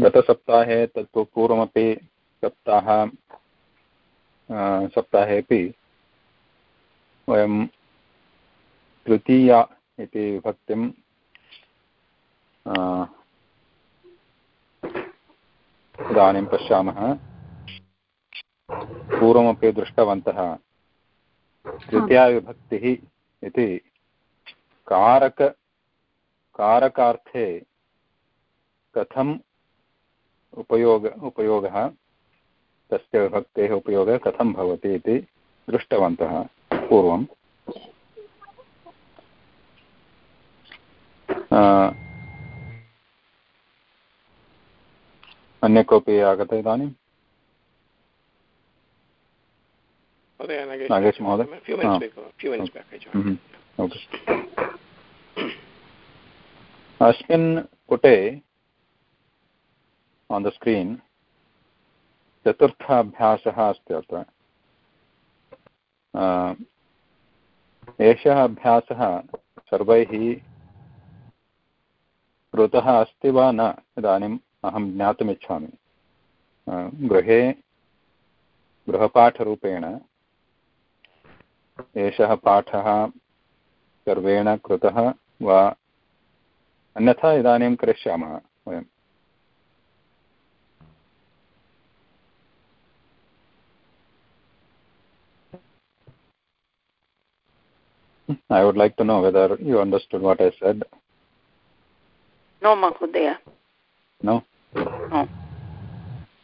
गतसप्ताहे तत्तु पूर्वमपि सप्ताह सप्ताहेपि वयं तृतीया इति विभक्तिं इदानीं पश्यामः। पूर्वमपि दृष्टवन्तः। तृतीयाविभक्तिः इति कारक, कारकार्थे कथम् उपयोग उपयोगः तस्य विभक्तेः उपयोगः कथं भवति इति दृष्टवन्तः पूर्वम्। अन्य कोऽपि आगत इदानीं? नागेश महोदय? अस्मिन् पुटे आन् द स्क्रीन् चतुर्थाभ्यासः अस्ति अत्र. एषः अभ्यासः सर्वैः कृतः अस्ति वा न? इदानीम् अहं ज्ञातुमिच्छामि. गृहे गृहपाठरूपेण एषः पाठः सर्वेण कृतः वा? अन्यथा इदानीं करिष्यामः वयम्. I would like to know whether you understood what I said. No, Mahodaya. No? No.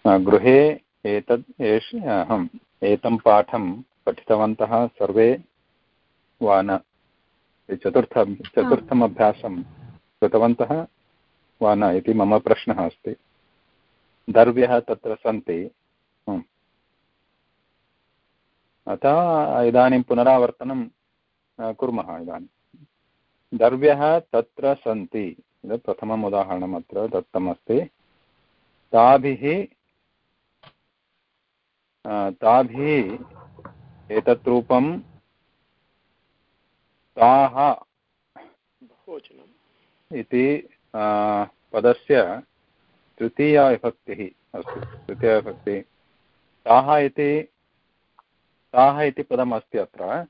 गृहे एतद् एष अहम् एतं पाठं पठितवन्तः सर्वे वा न चतुर्थ चतुर्थम् अभ्यासं कृतवन्तः वा न इति मम प्रश्नः अस्ति दर्व्यः तत्र सन्ति अतः इदानीं पुनरावर्तनं कुर्मः इदानीं। दर्व्यः तत्र सन्ति। प्रथमम् उदाहरणम् अत्र दत्तमस्ति। ताभिः ताभिः एतत् रूपं ताः इति पदस्य तृतीया विभक्तिः अस्ति। तृतीया विभक्तिः। ताः इति ताः इति पदम् अस्ति अत्र।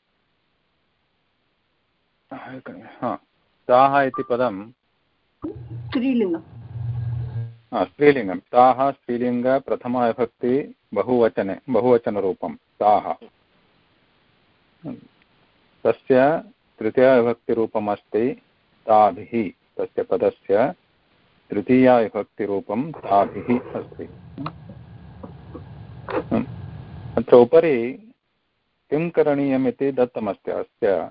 ताः इति पदं? स्त्रीलिङ्गं स्त्रीलिङ्गं। ताः स्त्रीलिङ्ग प्रथमाविभक्ति बहुवचने बहुवचनरूपं। ताः। तस्य तृतीयाविभक्तिरूपम् अस्ति ताभिः। तस्य पदस्य तृतीयाविभक्तिरूपं ताभिः अस्ति। अत्र उपरि किं करणीयम् इति दत्तमस्ति अस्य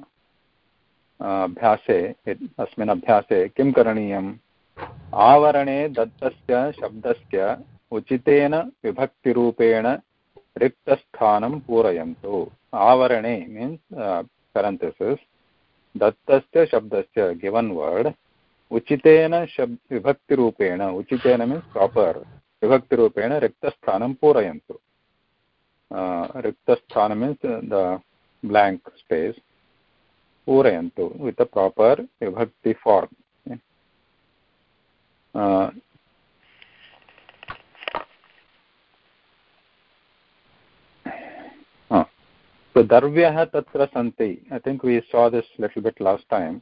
अभ्यासे अस्मिन् अभ्यासे किं करणीयम्? आवरणे दत्तस्य शब्दस्य उचितेन विभक्तिरूपेण रिक्तस्थानं पूरयन्तु। आवरणे मीन्स् पेरन्थिसिस् दत्तस्य शब्दस्य गिवन् वर्ड् उचितेन शब्, विभक्तिरूपेण, उचितेन मीन्स् प्रापर् विभक्तिरूपेण रिक्तस्थानं पूरयन्तु। रिक्तस्थानं मीन्स् द ब्लाङ्क् स्पेस् पूरयन्तु वित् अ प्रापर् विभक्ति form So darvyah tatra santi. I think we saw this little bit last time.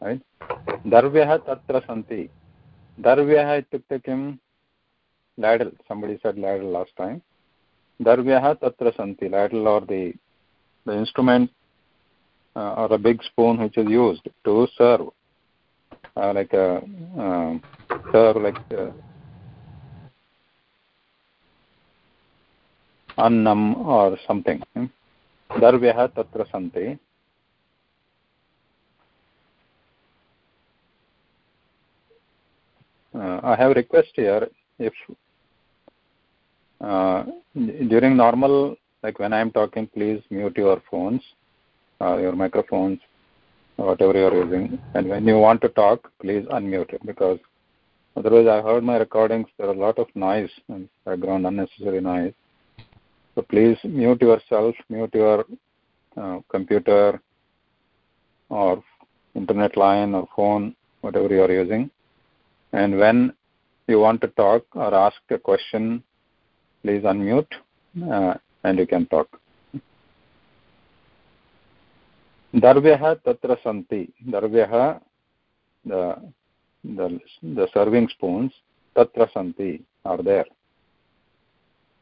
Right? Darvyah tatra santi. Darvyah ityukte kim? Ladle. Somebody said ladle last time. Darvyah tatra santi. Ladle or the the instrument uh, Uh, or a big spoon which is used to serve uh, like a serve like uh, annam or something hmm? darvyah tatrasante. Uh, I have a request here. If uh, during normal, like when I am talking, please mute your phones uh, your microphones whatever you are using. And when you want to talk please unmute it because otherwise I heard my recordings there are a lot of noise and background unnecessary noise. So please mute yourself mute your uh, computer or internet line or phone whatever you are using. And when you want to talk or ask a question, please unmute uh, and you can talk. दर्व्यः तत्र सन्ति। दर्व्यः the serving spoons तत्र सन्ति, are there.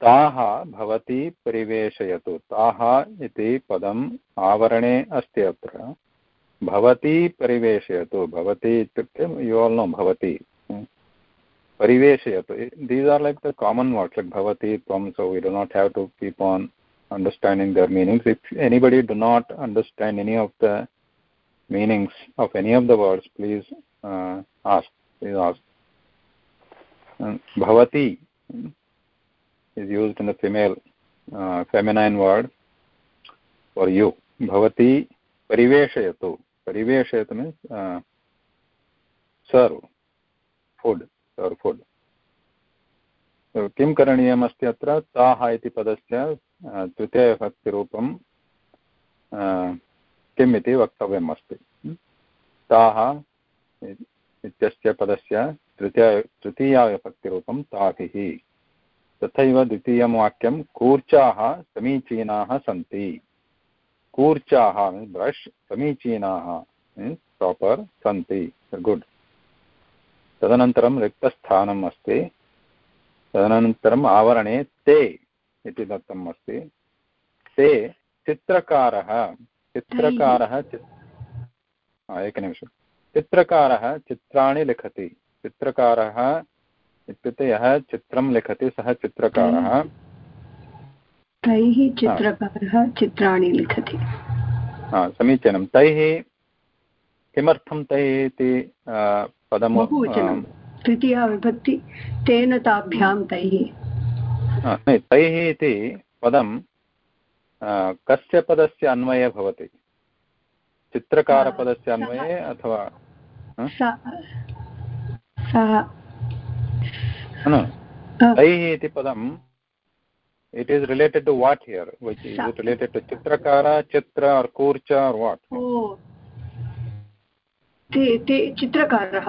ताः भवती परिवेशयतु। ताः इति पदम् आवरणे अस्ति अत्र। भवती परिवेशयतु। भवती इत्युक्ते यु भवती। परिवेशयतु। These are like the common words like भवती, त्वं so we do not have to keep on understanding their meanings. If anybody do not understand any of the meanings of any of the words, please uh, ask. Please ask. Bhavati is used in the female uh, feminine word for you. Bhavati pariveshayatu. Pariveshayatu means uh, serve food. Serve food. किं करणीयमस्ति अत्र ताः इति पदस्य तृतीयविभक्तिरूपं किम् इति वक्तव्यम् अस्ति ताः इत्यस्य पदस्य तृतीय तृतीयाविभक्तिरूपं ताभिः। तथैव द्वितीयं वाक्यं, कूर्चाः समीचीनाः सन्ति। कूर्चाः ब्रश्, समीचीनाः, मीन्स् प्रापर् सन्ति। गुड्। तदनन्तरं रिक्तस्थानम् अस्ति। तदनन्तरम् आवरणे ते। इति दत्तम् अस्ति ते चित्रकारः चित्रकारः एकनिमिषं। चित्रकारः चित्राणि लिखति। चित्रकारः इत्युक्ते यः चित्रं लिखति सः चित्रकारः। तैः चित्रकारः चित्राणि लिखति। हा समीचीनं। तैः किमर्थं तैः इति पदम् तृतीया विभक्ति तेन ताभ्यां तैः। तैः इति पदं कस्य पदस्य अन्वये भवति? चित्रकारपदस्य अन्वये अथवा तैः इति पदम् it is related to what here which is related to चित्रकार चित्र आर् कूर्च आर् वाट् चित्रकारः।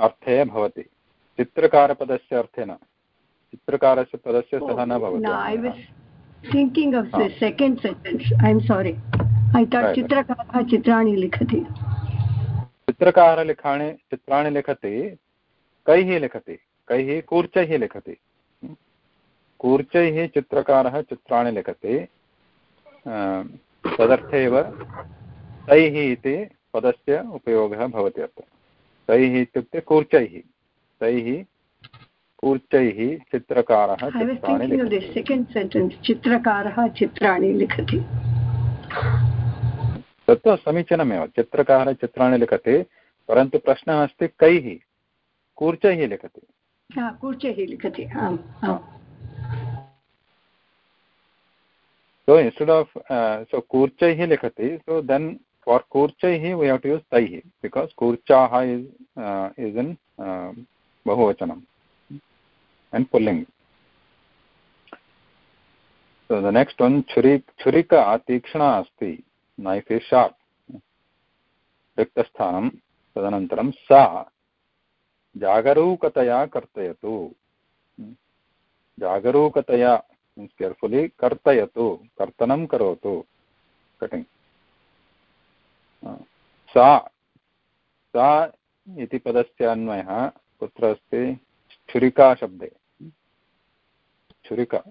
अर्थे भवति। चित्रकारपदस्य अर्थे न। चित्रकारस्य पदस्य सः न भवति। thinking of the second sentence. I'm sorry. I thought चित्रकारः चित्राणि लिखति चित्रकारः लिखाणि चित्राणि लिखति कैः लिखति? कैः? कूर्चैः लिखति। कूर्चैः चित्रकारः चित्राणि लिखति। तदर्थेव तैः इति पदस्य उपयोगः भवति अत्र। तैः इत्युक्ते कूर्चैः। तैः कूर्चैः चित्रकारः चित्रकारः चित्राणि लिखति. तत्तु समीचीनमेव चित्रकारः चित्राणि लिखति परन्तु प्रश्नः अस्ति कैः? कूर्चैः लिखति। कूर्चैः लिखति। so instead of uh, so kurchaihi likhati so then for kurchaihi we have to use taihi because kurchaha is uh, is in uh, bahuvachanam and pulling so the next one churi churika तीक्ष्णा अस्ति knife is sharp रिक्तस्थानं तदनन्तरं सा जागरूकतया कर्तयतु जागरूकतया means carefully कर्तयतु कर्तनं करोतु cutting सा सा इति पदस्य अन्वयः कुत्र अस्ति? छुरिकाशब्दे छुरिका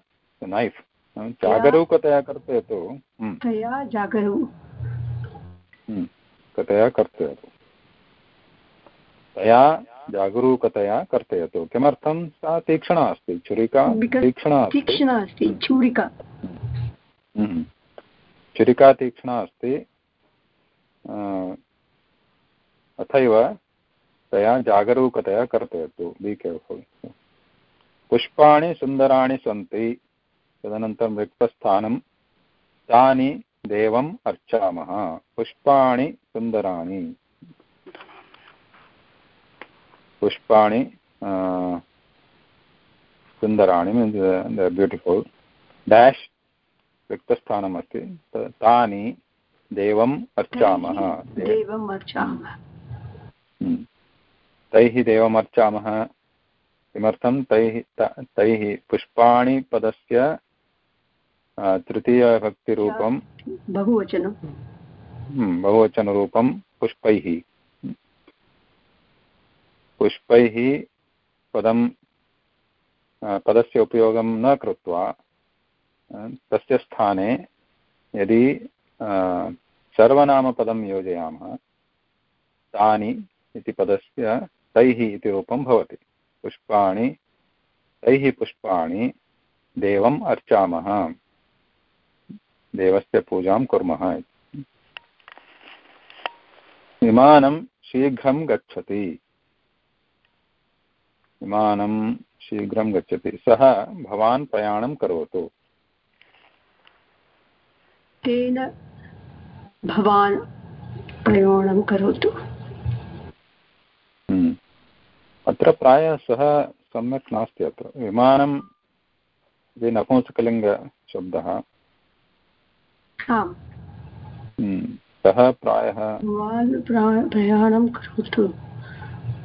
नैफ् जागरूकतया कर्तयतु। हम्म। कतया हम्म। कर्तयतु। तया जागरूकतया कर्तयतु। किमर्थं सा तीक्ष्णा अस्ति? छुरिका तीक्ष्णा तीक्ष्णा अस्ति छुरिका। हम्म। छुरिका तीक्ष्णा अस्ति। अथैव तया जागरूकतया कर्तयतु बि केर्फुल् पुष्पाणि सुन्दराणि सन्ति तदनन्तरं रिक्तस्थानं तानि देवम् अर्चामः पुष्पाणि सुन्दराणि पुष्पाणि सुन्दराणि मीन्स् ब्यूटिफुल् डेश् रिक्तस्थानमस्ति तानि देवम् अर्चामः। देवम् अर्चामः। हम्म। तैः देवम् अर्चामः। किमर्थं? तैः तैः पुष्पाणि पदस्य तृतीयभक्तिरूपं बहुवचनं। हम्म, बहुवचनरूपं पुष्पैः। पुष्पैः पदं पदस्य उपयोगं न कृत्वा तस्य स्थाने यदि सर्वनामपदं योजयामः। तानि इति पदस्य तैः इति रूपं भवति। पुष्पाणि, तैः पुष्पाणि देवम् अर्चामः। देवस्य पूजां कुर्मः विमानं शीघ्रं गच्छति। विमानं शीघ्रं गच्छति। सः भवान् प्रयाणं करोतु। भवान् प्रयाणं करोतु। हम्म। अत्र प्रायः सः सम्यक् नास्ति अत्र। विमानं इति नपुंसकलिङ्गशब्दः। हम्म। सः प्रायः प्रयाणं करोतु।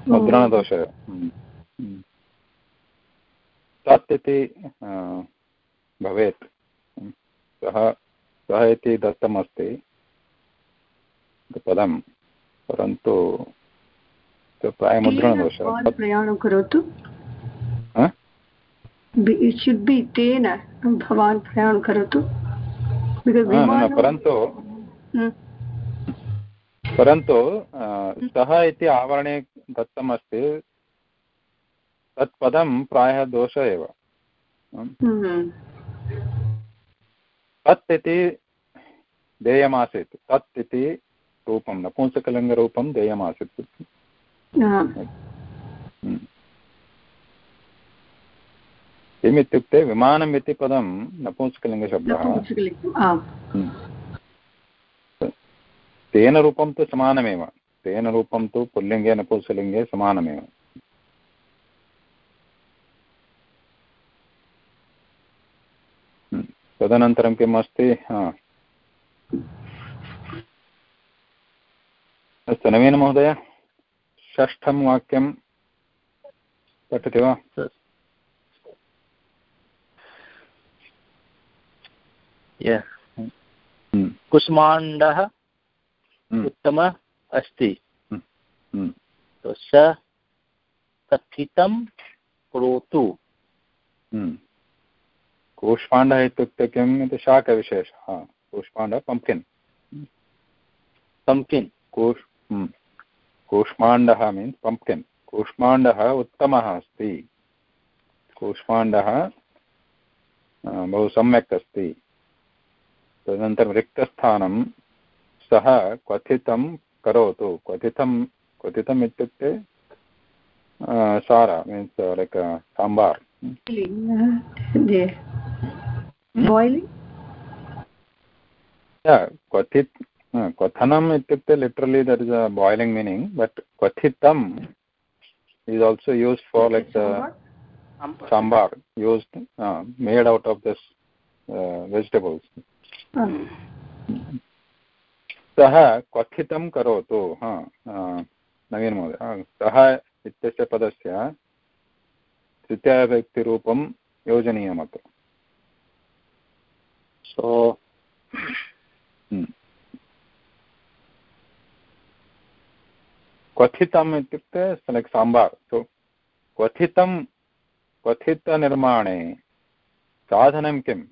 मुद्रणदोषः। हम्म। तत् इति भवेत्। सः सः इति दत्तमस्ति। पदं परन्तु प्रायः मुद्रणदोषः प्रयाणं करोतु। शुड् बि तेन भवान् प्रयाणं करोतु। परन्तु हम्म। परन्तु सः इति आवरणे दत्तमस्ति तत् पदं प्रायः दोष एव। हम्म। तत् इति देयमासीत्। तत् इति रूपं नपुंसकलिङ्गरूपं देयमासीत्। हम्म। किम् इत्युक्ते विमानम् इति पदं नपुंसकलिङ्गशब्दः हम्म। तेन रूपं तु समानमेव। तेन रूपं तु पुल्लिङ्गे नपुंसकलिङ्गे समानमेव। तदनन्तरं किम् अस्ति अस्तु नवीनमहोदय षष्ठं वाक्यं पठति वा? हम्म। कुष्माण्डः हम्म। उत्तमः अस्ति। हम्म। तो स कथितं करोतु कूष्माण्डः इत्युक्ते किम्? इति शाकविशेषः। कूष्माण्डः पम्किन् पम्किन् कूष् कूष्माण्डः मीन्स् पम्किन् कूष्माण्डः उत्तमः अस्ति कूष्माण्डः बहु सम्यक् अस्ति. तदनन्तरं रिक्तस्थानं सः क्वथितं करोतु. क्वथितं क्वथितम् इत्युक्ते सारा मीन्स् लैक् साम्बार्. Boiling? हाँ, क्वथनम् इत्युक्ते literally there is a boiling meaning but क्वथितम् is also use for like sambar used made out of this vegetables सः क्वथितं करोतु हाँ, नवीनमहोदय हाँ, सः इत्यस्य पदस्य तृतीयव्यक्तिरूपं योजनीयमत्र सो. Hmm. क्वथितम् इत्युक्ते लैक् साम्बार्। सो क्वथितं क्वथितनिर्माणे साधनं किम्?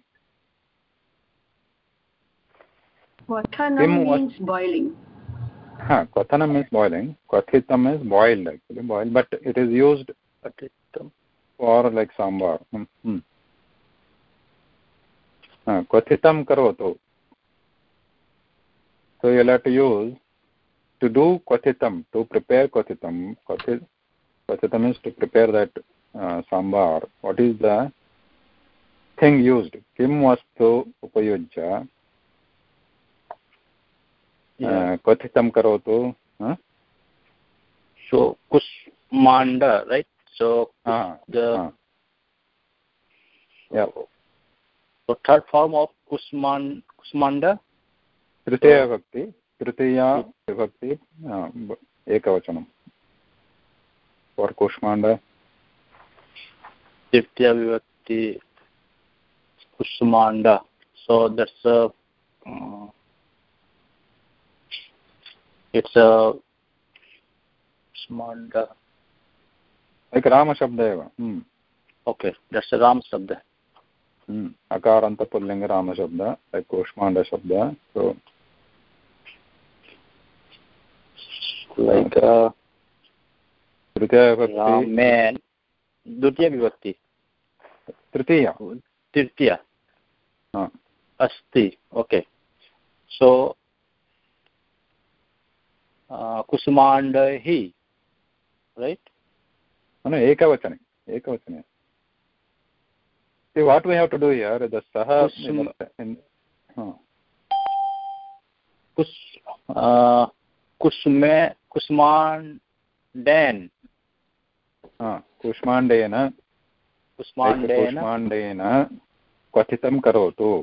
क्वथनं means boiling क्वथितं means boiled actually boiled but it is used for like sambar hmm. Hmm. क्वथितं करोतु। So you'll have to use to do kwatitam, to prepare kwatitam, kwatitam is to prepare that uh, sambar. What is the thing used? Kim vastu upayujya क्वथितं करोतु so kusmanda right so uh, the uh. yeah so third form of kusman kusmanda तृतीया विभक्ति तृतीया विभक्ति एकवचनं। For कुष्माण्ड? तृतीया विभक्ति कुष्माण्ड it's a smanda like रामशब्द एव okay that's रामशब्द। अकारान्तपुल्लिङ्ग रामशब्द लैक् कूष्माण्डशब्द so like uh, तृतीया विभक्ति द्वितीय विभक्ति तृतीया तृतीया अस्ति ओके सो कुसुमाण्ड हि right no ekavachane ekavachane see what we have to do here the saha in huh. kus uh, kusme कुष्माण्डेन् कुष्माण्डेन कुष्माण्डेन कुष्माण्डेन क्वथितं करोतु।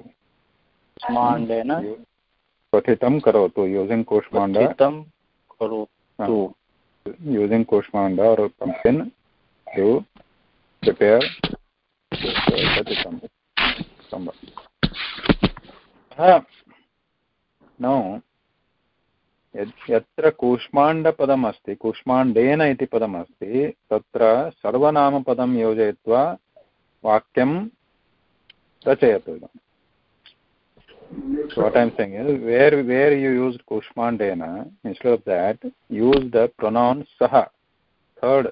कुष्माण्डेन क्वथितं करोतु यूसिङ्ग् कुष्माण्ड करोतु। using kushmanda or pumpkin to prepare sambar. Now, यत्र कूष्माण्डपदमस्ति, कूष्माण्डेन इति पदमस्ति, तत्र सर्वनामपदं योजयित्वा वाक्यं रचयतु इदम् where where you use कूष्माण्डेन instead of that use the pronoun सः थर्ड्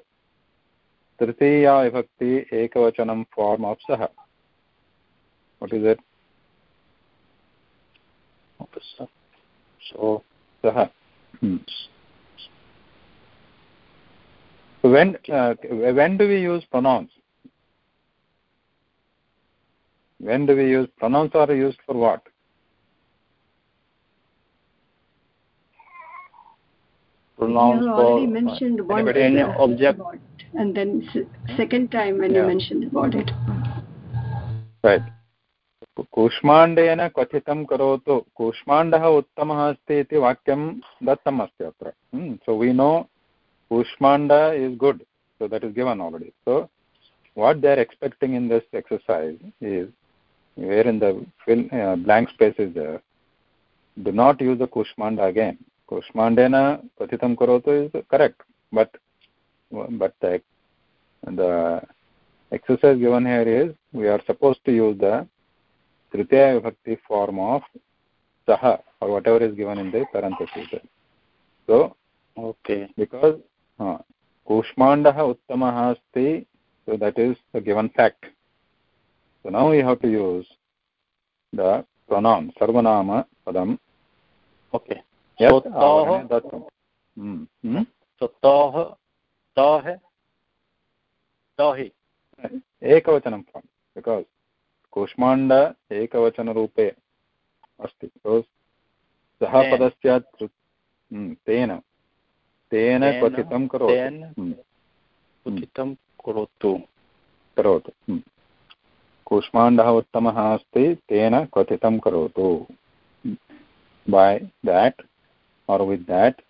तृतीया विभक्ति एकवचनं फार्म् आफ् सः what is it so saha. Hmm. So when uh, when do we use pronouns? When do we use pronouns are used for what? pronouns you already for mentioned one any object and then second time when yeah. you mentioned about it right कूष्माण्डेन क्वथितं करोतु। कूष्माण्डः उत्तमः अस्ति इति वाक्यं दत्तम् अस्ति अत्र so we know कूष्माण्ड is good so that is given already so what they are expecting in this exercise is where in the blank space is do not use the कूष्माण्ड again कूष्माण्डेन क्वथितं करोतु is correct but but the exercise given here is we are suppose to use the the tritiya vibhakti form of saha or whatever is given in the parenthesis so okay because uh, kushmandah uttamah asti so that is the given fact so now we have to use the pronoun sarvanama padam okay दत्तं तः तः तहि एकवचनं form because कूष्माण्ड एकवचनरूपे अस्ति। तो सः पदस्य हम्म, तेन। तेन क्वथितं करोति। हम्म। हम्म। करोतु। करोतु। कूष्माण्डः उत्तमः अस्ति तेन क्वथितं करोतु। By that are with that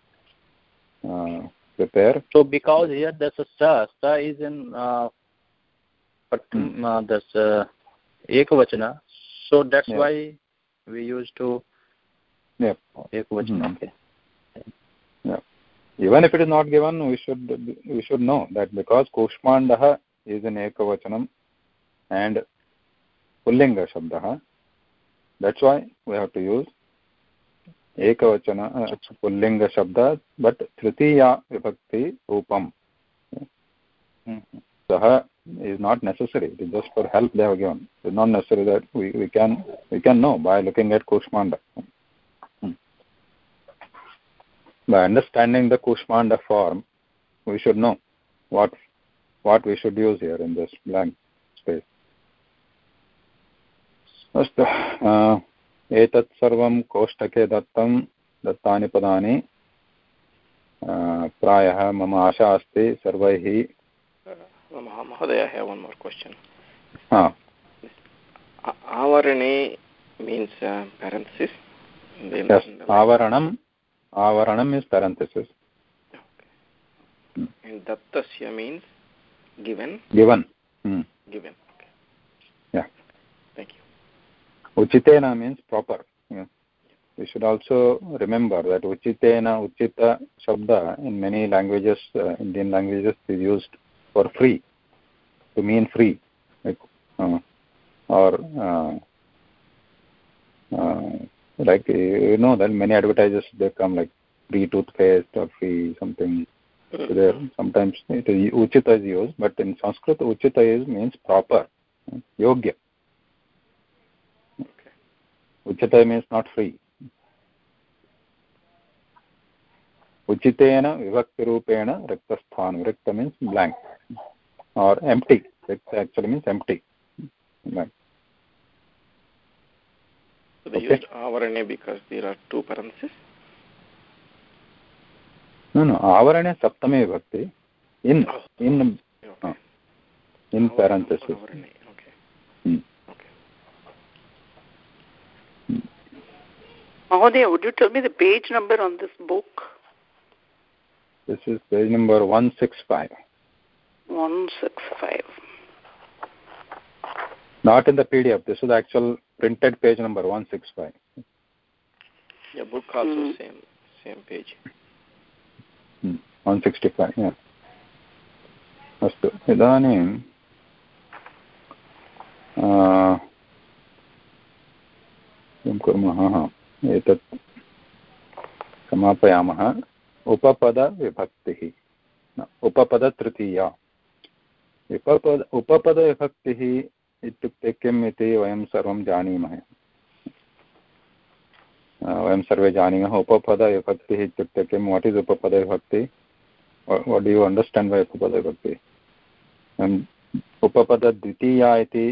prepare so because here this is in ekavachana so that's yeah. why we used to yeah ekavachana mm -hmm. okay yeah even if it is not given we should we should know that because kushmandah is in ekavachanam and pullinga shabdah that's why we have to use एकवचन पुल्लिङ्गशब्द but तृतीया विभक्ति रूपं सः is not necessary it is just for help they have given it is not necessary that we, we can we can know by looking at kushmanda by understanding the kushmanda form we should know what what we should use here in this blank space अस्तु एतत् सर्वं कोष्टके दत्तं दत्तानि पदानि प्रायः मम आशा अस्ति सर्वैः महोदय I have one more question. Ah. Avarane means uh, parenthesis. Yes, avaranam. Avaranam is parenthesis. Okay. And dattasya means given. Given. Hmm. Given. Okay. Yeah. Thank you. Uchitena means proper. Yeah. We should also remember that uchitena, uchita shabda in many languages, uh, Indian languages is used for free, to mean free. Like, uh, or uh, uh, like you know that many advertisers they come like free toothpaste or free something so there sometimes it is uchita is used but in sanskrit uchita is means proper yogya okay. uchita means not free actually means empty blank So they okay. used avarane because there are two parentheses. No, no. Avarane saptame vibhakti. In oh. in okay. uh, in avarane, parentheses. Avarane. Okay. Hmm. Okay. Mahodaya, would you tell me the page number on this book? This is page number 165. 165. Not in the PDF. This is the actual printed page number 165 yeah book also mm. same same page mm. 165 yeah अस्तु इदानीं किं कुर्मः एतत् समापयामः उपपदविभक्तिः उपपदतृतीया उपपद उपपदविभक्तिः इत्युक्ते किम् इति वयं सर्वं जानीमः वयं सर्वे जानीमः उपपदविभक्तिः इत्युक्ते किं what is उपपदविभक्ति what do you understand by उपपदविभक्ति उपपदद्वितीया इति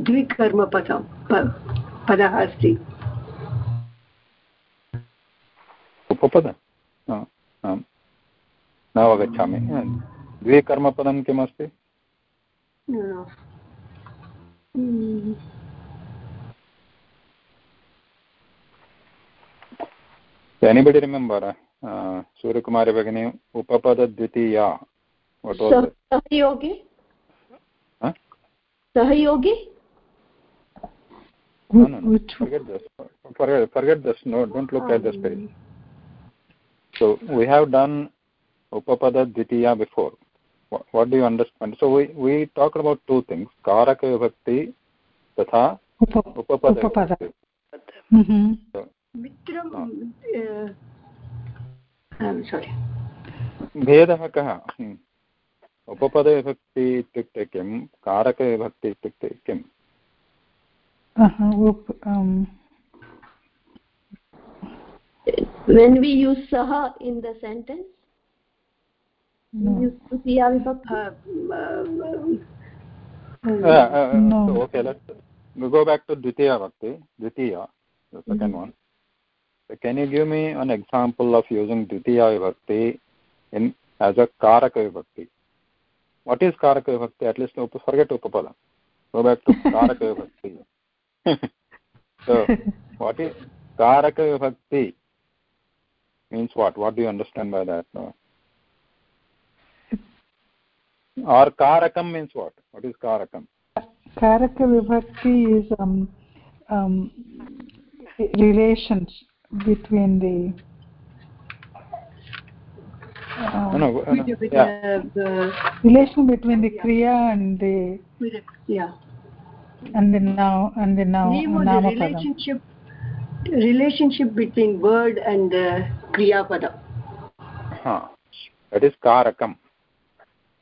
द्विकर्मपदं पदः अस्ति। उपपद? आम् न अवगच्छामि द्विकर्मपदं किमस्ति? एनिबडि रिमेम्बर् सूर्यकुमारी भगिनी उपपदद्वितीया सहयोगी सहयोगी No, no, no. Which Forget this. Forget, forget this. No, don't look um. at this page. So we have done upapada dvitiya before what, what do you understand so we we talked about two things karaka vibhakti tatha upapada upapada. mm-hmm. so, no. I'm sorry. भेदः कः उपपदविभक्ति इत्युक्ते किं कारकविभक्ति इत्युक्ते किम् when we use saha in the sentence no. Uh, uh, no. So, okay, let's go back to Dvitiya Bhakti, Dvitiya, the 2nd mm -hmm. one. So can you give me an example of using Dvitiya Vibhakti in as a Karaka Vibhakti? What is Karaka Vibhakti? At least forget Upapada. Go back to Karaka Vibhakti. So, what is Karaka Vibhakti? Means what? What do you understand by that? No? or karakam means what what is karakam karaka vibhakti is um, um, relations between the um, no, no, no, yeah. the relation between the kriya and the yeah and the now and the now the relationship relationship between word and the kriya pada huh. that is karakam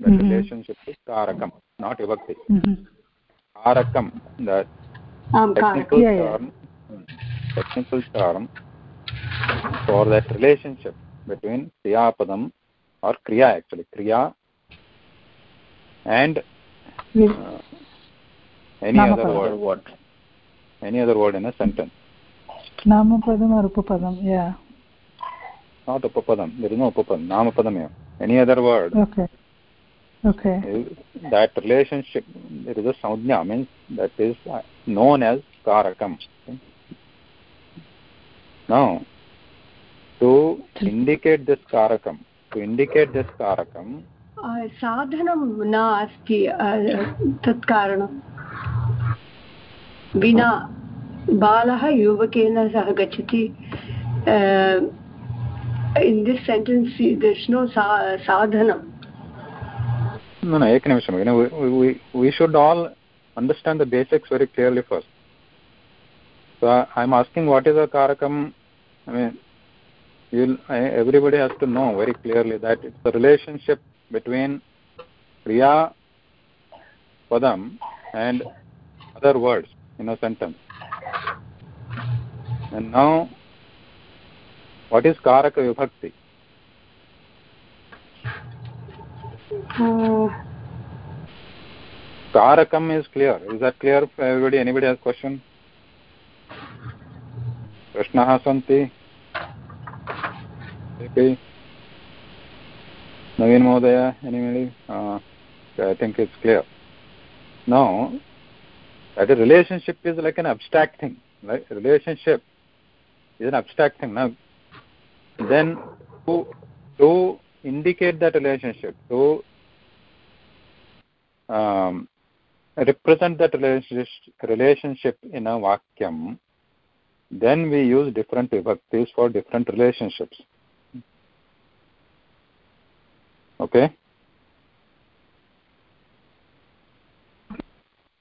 the mm -hmm. relationship is karakam not vibhakti mm -hmm. karakam that technical yeah, term yeah. technical term for that relationship between kriya padam or kriya actually kriya and uh, any other word, word any other word in a sentence namapadam or upapadam yeah not upapadam there is no upapadam namapadam yeah. any other word okay okay that relationship there is a samjna means that is known as karakam okay? now to indicate this karakam to indicate this karakam साधनं न अस्ति तत् कारणं विना बालः युवकेन सह गच्छति in this sentence there's no sadhanam no no eknimisham you know we, we we should all understand the basics very clearly first so i'm asking what is a karakam i mean you'll everybody has to know very clearly that it's the relationship between kriya padam and other words in a sentence and now what is karaka vibhakti uh, karakam is clear is that clear for everybody anybody has question प्रश्नाः सन्ति naveen mohdaya anybody uh, i think it's clear now that a relationship is like an abstract thing right relationship is an abstract thing now then to, to indicate that relationship to um, represent that relationship, relationship in a vakyam then we use different vibhaktis for different relationships. Okay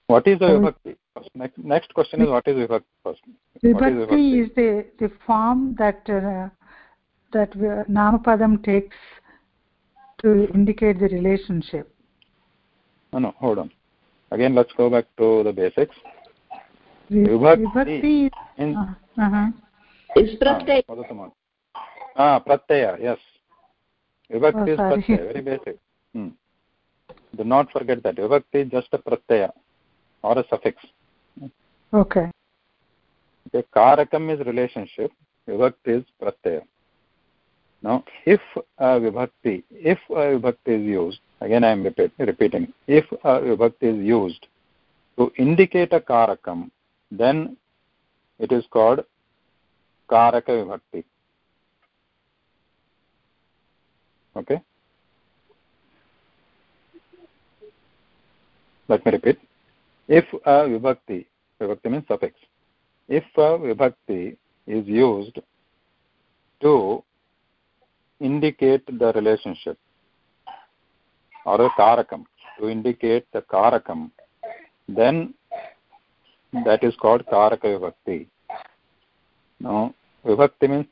what is the vibhakti? Next, next question is what is vibhakti first? Vibhakti, is, vibhakti? is the the form that uh, that namapadam takes to indicate the relationship. No no hold on. Again let's go back to the basics. Vibhakti, vibhakti in, uh, uh-huh. is pratyaya. Ah pratyaya yes. Vibhakti oh, is pratyaya very basic. Hmm. do not forget that. Vibhakti is just a pratyaya or a suffix. Okay. The karakam is relationship vibhakti is pratyaya. Now if a vibhakti if a vibhakti is used again i am repeat, repeating if a vibhakti is used to indicate a karakam then it is called karaka vibhakti. Okay? Let me repeat if a vibhakti vibhakti means suffix if a vibhakti is used to indicate the relationship or a karakam to indicate the karakam then that is called karaka vibhakti now vibhakti means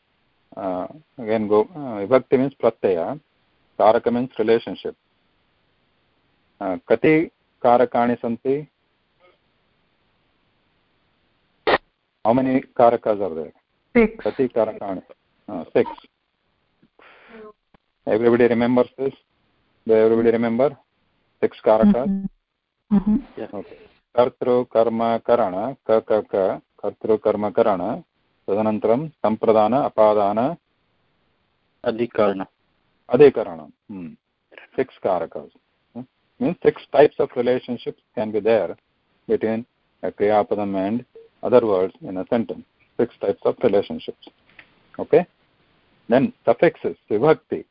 uh, again go uh, vibhakti means pratyaya karaka means relationship uh, kati karakani santi how many karakas are there six kati karakani uh, six everybody remembers this do everybody remember six karakas mm -hmm. Mm -hmm. yes okay कर्तृ कर्म करण क क क कर्तृ कर्म करण तदनन्तरं सम्प्रदान अपादान अधिकरण अधिकरणं six कारकास् means six types of relationships can be there between a kriyapadam and other words in a sentence six types of relationships. Okay? Then suffixes vibhakti.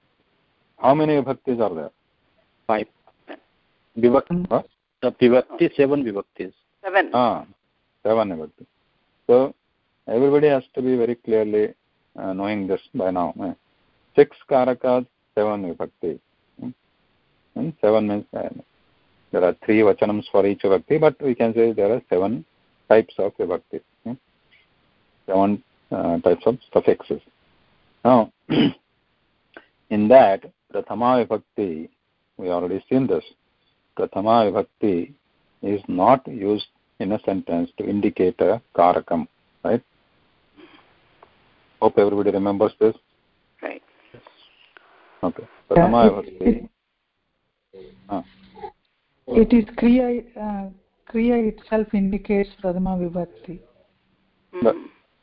How many vibhaktis are there? Five. Vibhakti? Huh? the vibhakti seven vibhaktis. Seven. Ah seven vibhakti. So everybody has to be very clearly uh, knowing this by now eh? six karakas seven vibhakti. Hmm? and seven means uh, there are three vachanams for each vibhakti but we can say there are seven types of vibhakti hmm? seven uh, types of suffixes. Now in that prathama vibhakti we already seen this. Prathama vibhakti is not used in a sentence to indicate a karakam right? Hope everybody remembers this. Right. Okay. Pratama it, it, it is kriya uh, kriya itself indicates prathama vibhakti mm.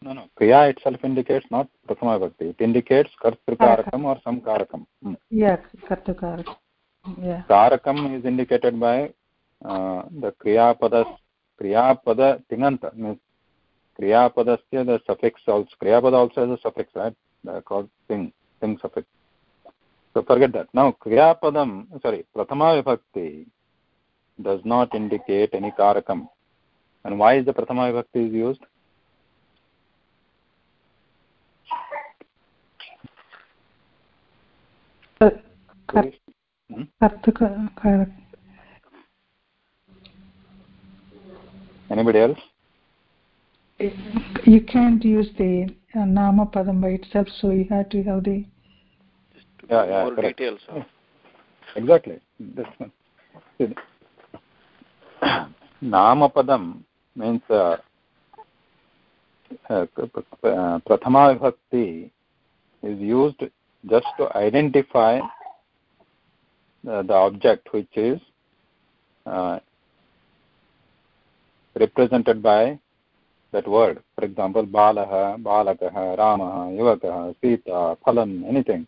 no no kriya itself indicates not prathama vibhakti it indicates kartrikarakam or some karakam hmm. yes kartrikarakam yeah karakam is indicated by uh, the kriya pada kriya pada tinganta means kriya padasya the suffix also kriya pada also has a suffix right uh, called thing thing suffix so forget that now kriya padam sorry prathama vibhakti does not indicate any karakam. And why is the prathama vibhakti is used? Anybody else? You can't use the uh, nama padam by itself so you have to have the yeah yeah more correct. details of. exactly. This one Namapadam means uh, uh, uh is used just to identify the object which is uh, represented by that word. For example, Balaha, Balakaha, Ramaha, Yuvakaha, Sita, Phalam, anything.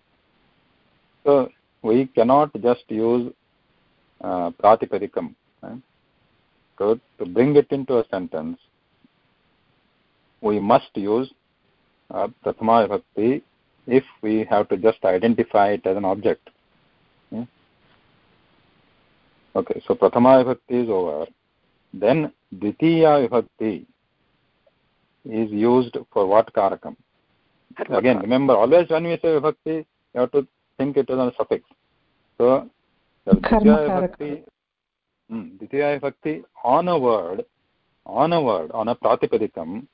So we cannot just use uh, so to bring it into a sentence we must use uh, prathama vibhakti if we have to just identify it as an object. Yeah? okay so prathama vibhakti is over. Then ditiya vibhakti is used for what karakam? Again remember always when we say vibhakti you have to think it as a suffix. So the ditiya vibhakti Ditya Vibhakti on a word, on a word, on a Pratipadikam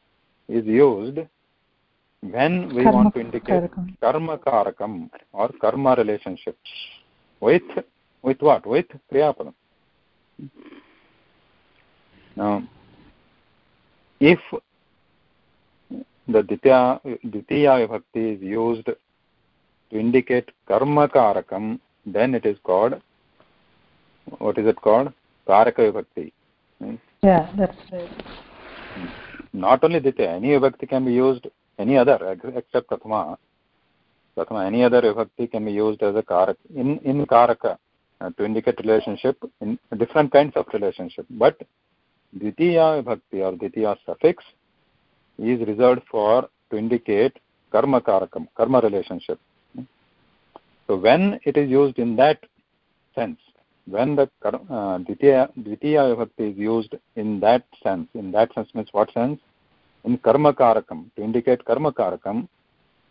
is used when we karma want to indicate karakam. karma karakam or karma relationship with with what? With kriyapadam now if the ditya ditya vibhakti is used to indicate karma karakam then it is called what is it called कारक विभक्ति not only दिते any विभक्ति can be used any other except प्रथमा प्रथमा any other विभक्ति can be used as a कारक in in कारक to indicate relationship in different kinds of relationship but द्वितीय विभक्ति और द्वितीय suffix is reserve for to indicate कर्म कारकम कर्म relationship so when it is use in that sense when the uh, Dvitiya, Vibhakti is used in that sense, in that sense means what sense? In Karma Karakam, to indicate Karma Karakam,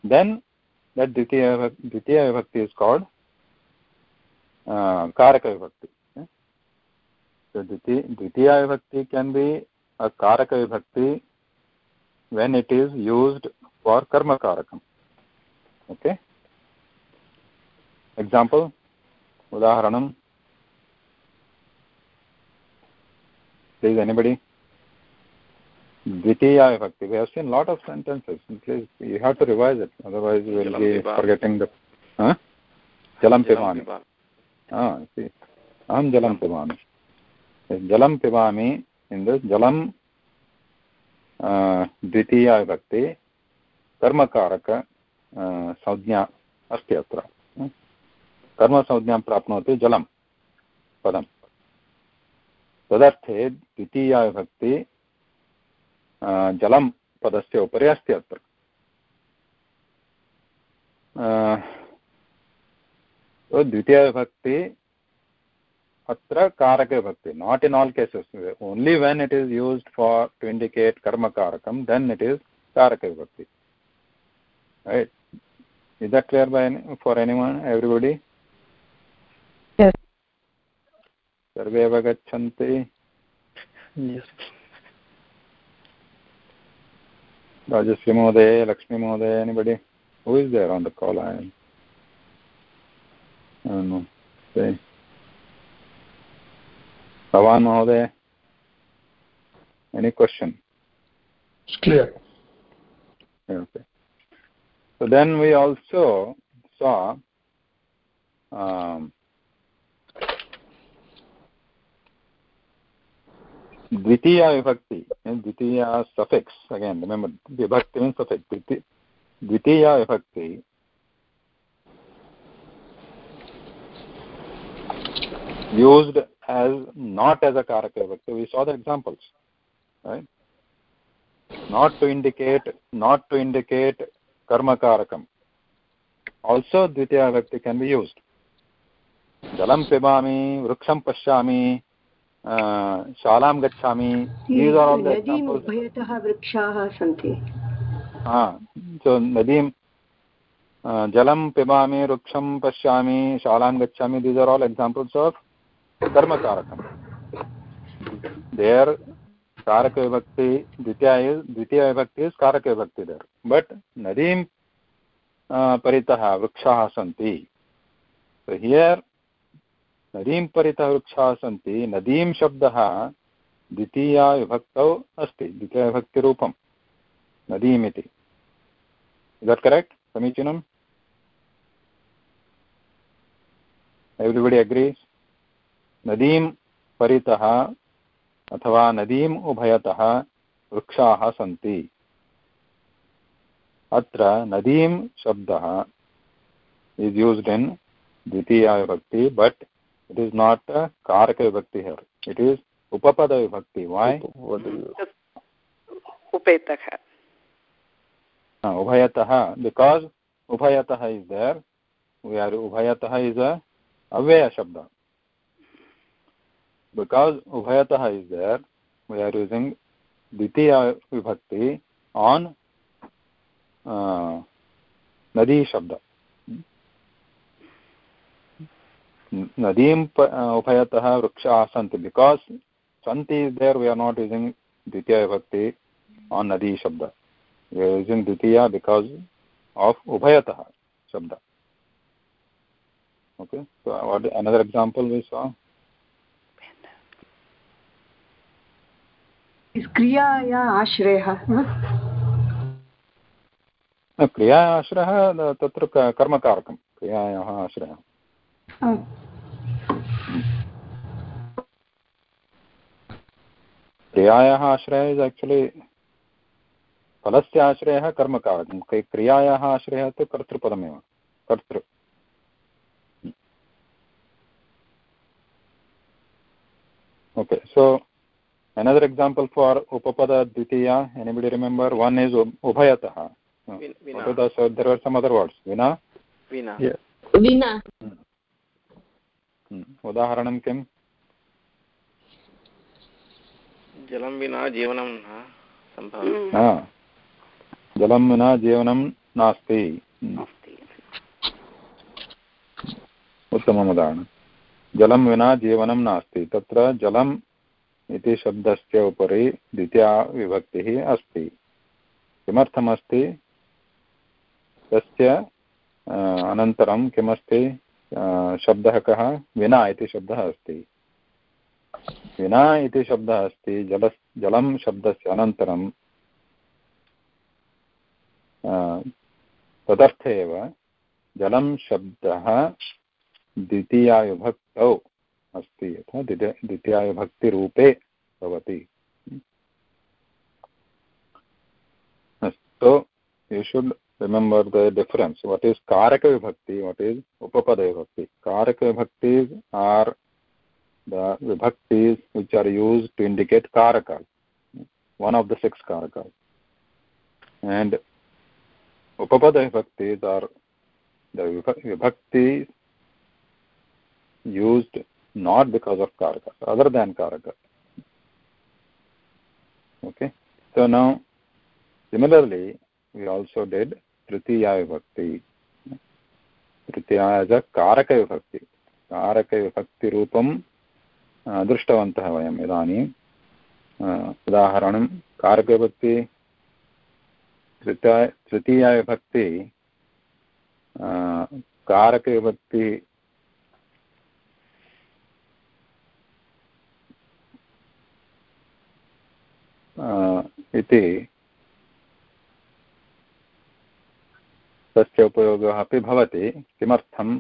then that Dvitiya, Dvitiya Vibhakti is called uh, Karaka Vibhakti. Okay? So Dvitiya Vibhakti can be a Karaka Vibhakti when it is used for Karma Karakam. Okay? Example, उदाहरणं Please, anybody? Dvitiya Vibhakti. We have seen lot of sentences. Please, you have to revise it. Otherwise, we will be forgetting the... Huh? Jalam Pivami. Ah, see. Aham Jalam Pivami. Jalam Pivami, in this Jalam द्वितीया विभक्ति कर्मकारक संज्ञा अस्ति अत्र कर्मसंज्ञां प्राप्नोति जलं पदम् तदर्थे द्वितीया विभक्ति जलं पदस्य उपरि अस्ति अत्र। द्वितीयविभक्ति अत्र कारकविभक्ति not in all cases only when it is used for to indicate कर्मकारकं then it is कारकविभक्ति। Right? Is that clear by any, for anyone सर्वे अवगच्छन्ति। राजस्य महोदय लक्ष्मीमहोदय anybody who is there on the call I भवान् महोदय any question? It's clear. Okay. So then we also saw um, द्वितीया विभक्ति द्वितीया suffix again remember vibhakti means suffix द्वितीया विभक्ति used as not as a karaka vibhakti we saw the examples right not to indicate not to indicate karma karakam also dvitiya vibhakti can be used jalam pibami vruksham pashyami शालां गच्छामि उभयतः वृक्षाः सन्ति। नदीं जलं पिबामि वृक्षं पश्यामि शालां गच्छामि these are all examples of कर्मकारकं there कारकविभक्ति द्वितीया द्वितीयविभक्ति इस् कारकविभक्ति देर् बट् नदीं परितः वृक्षाः सन्ति। हियर् नदीं परितः वृक्षाः सन्ति नदीं शब्दः द्वितीया विभक्तौ अस्ति, द्वितीयविभक्तिरूपं, नदीम् इति। दट् करेक्ट् समीचीनम् एव्रिबडि अग्रीस् नदीं परितः अथवा नदीम् उभयतः वृक्षाः सन्ति। अत्र नदीं शब्दः इस् यूस्ड् इन् द्वितीया विभक्ति बट् इट् इस् नाट् कारक विभक्ति हियर् इट् इस् उपपद विभक्ति वाय् उभयतः बिकास् उभयतः इस् देर् उभयतः इस् अ अव्ययशब्द because ubhayatah is there we are using ditiya vibhakti on uh, nadi shabda नदीं उभयतः वृक्षाः सन्ति. बिकास् सन्ति is there we are not using द्वितीया विभक्ति आन् नदी शब्द. We are using Dwitiya because of ubhayatah shabda okay? So what another example we saw? क्रियाया आश्रयः क्रियाया आश्रयः तत्र कर्मकारकं क्रियायाः आश्रयः क्रियायाः आश्रयः इस् एक्चुलि फलस्य आश्रयः कर्मकारकं क्रियायाः आश्रयः तु कर्तृपदमेव। कर्तृ। Okay so another example for उपपद द्वितीया एनिबडि रिमेम्बर् वन् इस् उभयतः विना उदाहरणं किम्? जलं विना जीवनं न सम्भवति। जलं विना जीवनं नास्ति। उत्तमम् उदाहरणं। जलं विना जीवनं नास्ति। तत्र जलं इति शब्दस्य उपरि द्वितीया विभक्तिः अस्ति। किमर्थमस्ति? तस्य अनन्तरं किमस्ति? शब्दः कः? विना इति शब्दः अस्ति। विना इति शब्दः अस्ति जल जलं शब्दस्य अनन्तरं तदर्थ एव जलं शब्दः द्वितीयाविभक्तौ अस्ति, यथा द्वितीयाविभक्तिरूपे भवति। अस्तु, you should remember the difference. What is karaka vibhakti? What is upapada vibhakti? Karaka vibhaktis are the vibhaktis which are used to indicate karaka one of the six karakas. And upapada vibhaktis are the vibhaktis used not because of karaka other than karaka okay? So now similarly we also did तृतीया as a कारकविभक्ति कारकविभक्तिरूपं दृष्टवन्तः वयम् इदानीं। उदाहरणं कारकविभक्ति तृतीया तृतीयाविभक्ति कारकविभक्ति इति तस्य उपयोगः अपि भवति। किमर्थं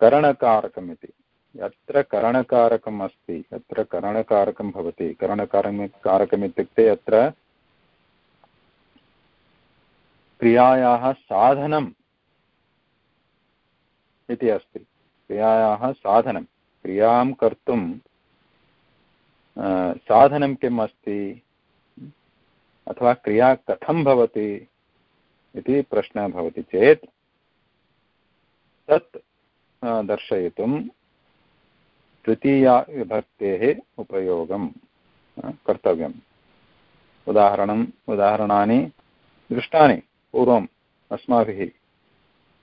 करणकारकम् इति यत्र करणकारकम् अस्ति, यत्र करणकारकं भवति। करणकारं कारकम् इत्युक्ते यत्र क्रियायाः साधनम् इति अस्ति। क्रियायाः साधनं क्रियाँ कर्तुं साधनं किम् अस्ति? अथवा क्रिया कथं भवति? इति प्रश्नः भवति चेत् तत् दर्शयितुं तृतीया विभक्तेः उपयोगं कर्तव्यम्। उदाहरणम् उदाहरणानि, दृष्टानि, पूर्वम् अस्माभिः।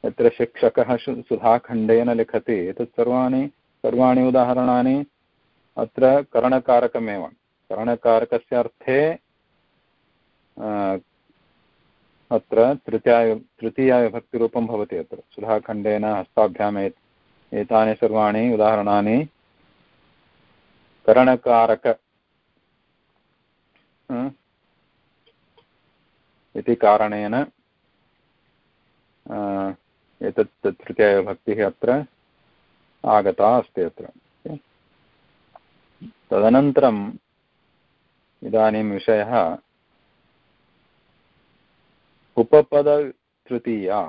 यत्र शिक्षकः सुधाखण्डेन लिखति, एतत् सर्वाणि सर्वाणि उदाहरणानि अत्र करणकारकमेव। करणकारकस्य अर्थे अत्र तृतीया तृतीयाविभक्तिरूपं भवति अत्र। सुधाखण्डेन, हस्ताभ्याम् एतानि सर्वाणि उदाहरणानि। करणकारक इति कारणेन एतत् तृतीयविभक्तिः अत्र आगता अस्ति अत्र। तदनन्तरम् इदानीं विषयः उपपद तृतीया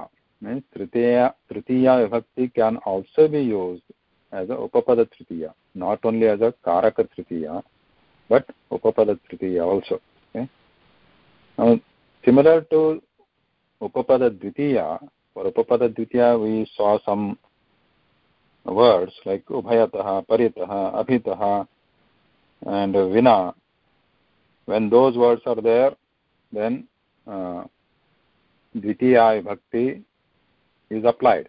मीन्स् तृतीया तृतीया विभक्ति can also be used as a उपपद तृतीया नाट् ओन्ली एस् अ कारक तृतीया बट् उपपद तृतीया आल्सो सिमिलर् टु उपपद द्वितीया फार् उपपद द्वितीया वि सा सम् वर्ड्स् लैक् उभयतः, परितः, अभितः एण्ड् विना. When those words are there then dvitiya vibhakti is applied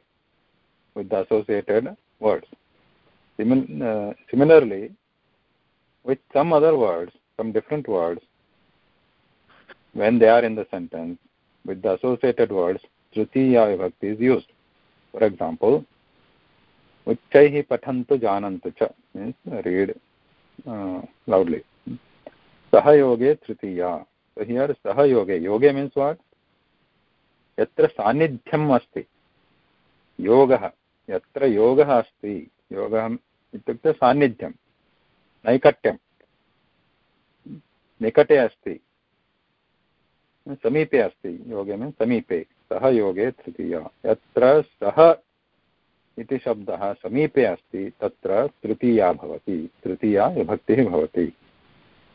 with the associated words. Uh, similarly, with some other words, some different words, when they are in the sentence, with the associated words, Tritiya Vibhakti is used. For example, Uchchaihi Pathantu Janantu Cha means read uh, loudly. Sahayoge Tritiya. So here Sahayoge. Yoge means what? यत्र सान्निध्यम् अस्ति। योगः, यत्र योगः अस्ति, योगः इत्युक्ते सान्निध्यं नैकट्यं निकटे अस्ति, समीपे अस्ति, योगे मीन्स् समीपे, सः योगे तृतीया। यत्र सः इति शब्दः समीपे अस्ति, तत्र तृतीया भवति, तृतीया विभक्तिः भवति।